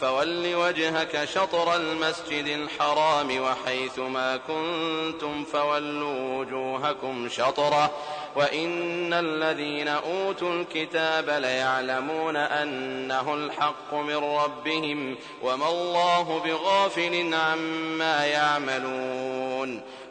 فول وجهك شطر المسجد الحرام وحيث ما كنتم فولوا وجوهكم شطرة وإن الذين أوتوا الكتاب ليعلمون أنه الحق من ربهم وما الله بغافل عما يعملون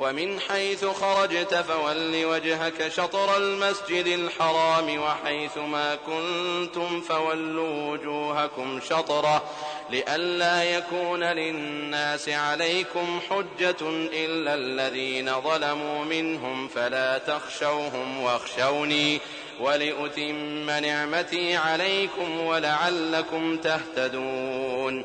ومن حيث خرجت فول وجهك شطر المسجد الحرام وحيث ما كنتم فولوا وجوهكم شطرة لئلا يكون للناس عليكم حجة إلا الذين ظلموا منهم فلا تخشوهم واخشوني ولأتم نعمتي عليكم ولعلكم تهتدون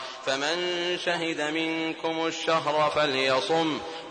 فمن شهد منكم الشهر فليصم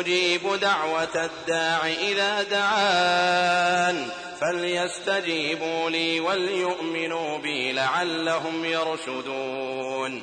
أجيب دعوة الداع إذا دعان فليستجيبوا لي وليؤمنوا بي لعلهم يرشدون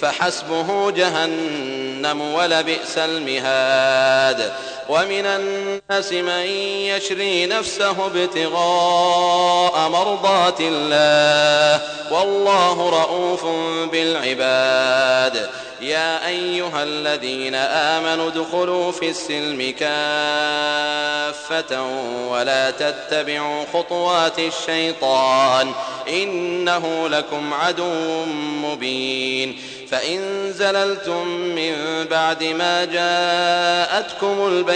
فحسبه جهنم ولبئس المهاد. ومن الناس من يشري نفسه ابتغاء مرضات الله والله رؤوف بالعباد. يا أيها الذين آمنوا ادخلوا في السلم كافة ولا تتبعوا خطوات الشيطان إنه لكم عدو مبين. فإن زللتم من بعد ما جاءتكم البيان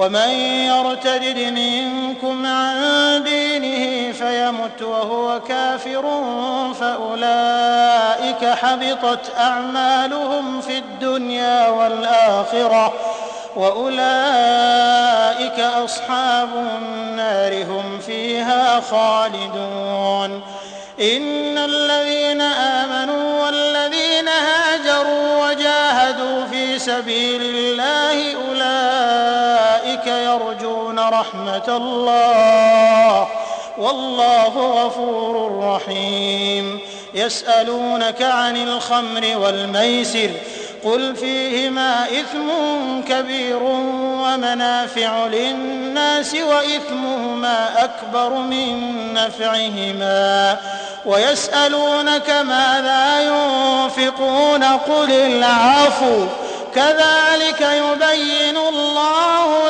ومن يرتد منكم عن دينه فيمت وهو كافر فأولئك حبطت أعمالهم في الدنيا والآخرة وأولئك أصحاب النار هم فيها خالدون إن الذين آمنوا والذين هاجروا وجاهدوا في سبيل الله رحمة الله. والله غفور رحيم. يسألونك عن الخمر والميسر. قل فيهما إثم كبير ومنافع للناس وإثمهما أكبر من نفعهما. ويسألونك ماذا ينفقون. قل العفو. كذلك يبين الله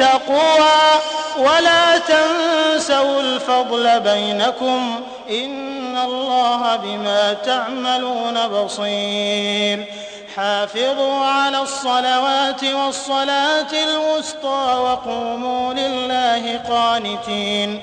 التقوى ولا تنسوا الفضل بينكم إن الله بما تعملون بصير. حافظوا على الصلوات والصلاة الوسطى وقوموا لله قانتين.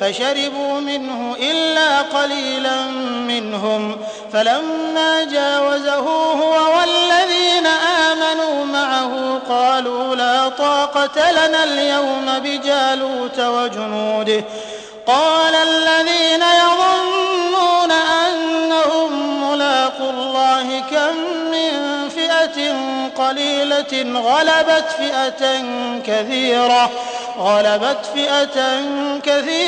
فشربوا منه إلا قليلا منهم فلما جاوزه هو والذين آمنوا معه قالوا لا طاقة لنا اليوم بجالوت وجنوده قال الذين يظنون أنهم ملاقوا الله كم من فئة قليلة غلبت فئة كثيرة غلبت فئة كثيرة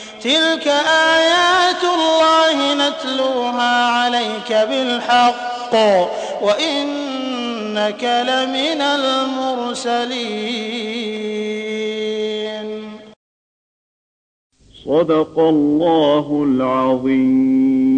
تلك آيات الله نتلوها عليك بالحق. وإنك لمن المرسلين. صدق الله العظيم.